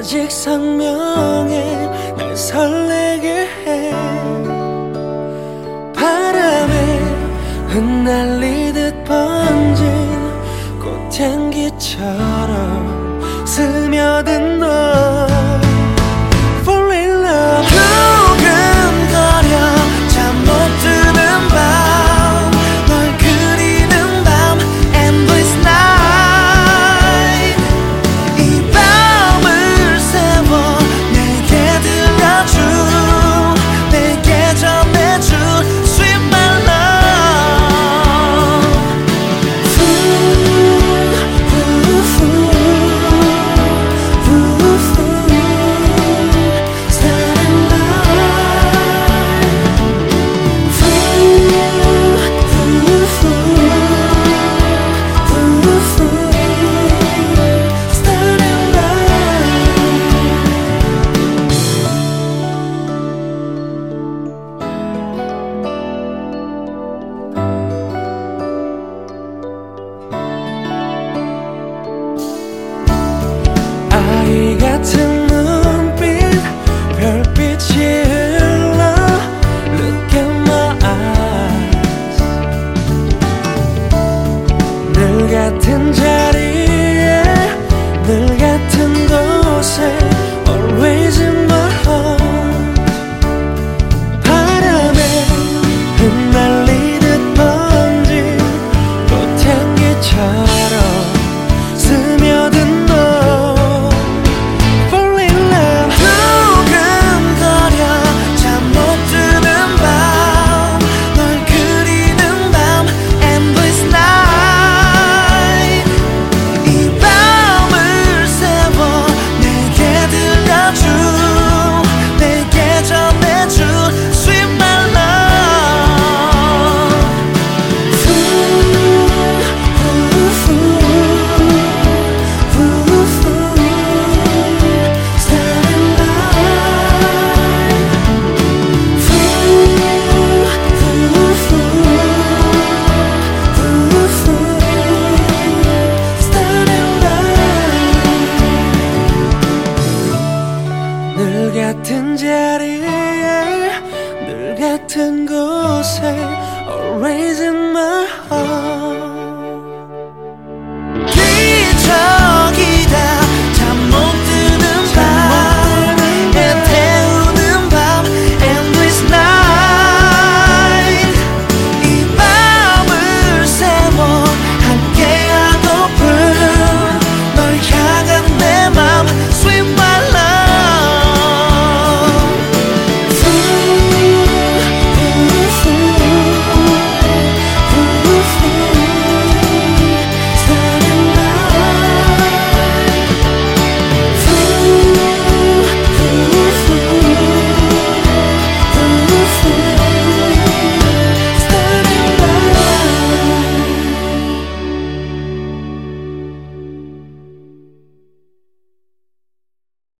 아직 선명해 날 설레게 해. 바람에 흩날리듯 번진 꽃향기처럼 스며든 너. 같은 자. 같은 곳에 Raising my heart.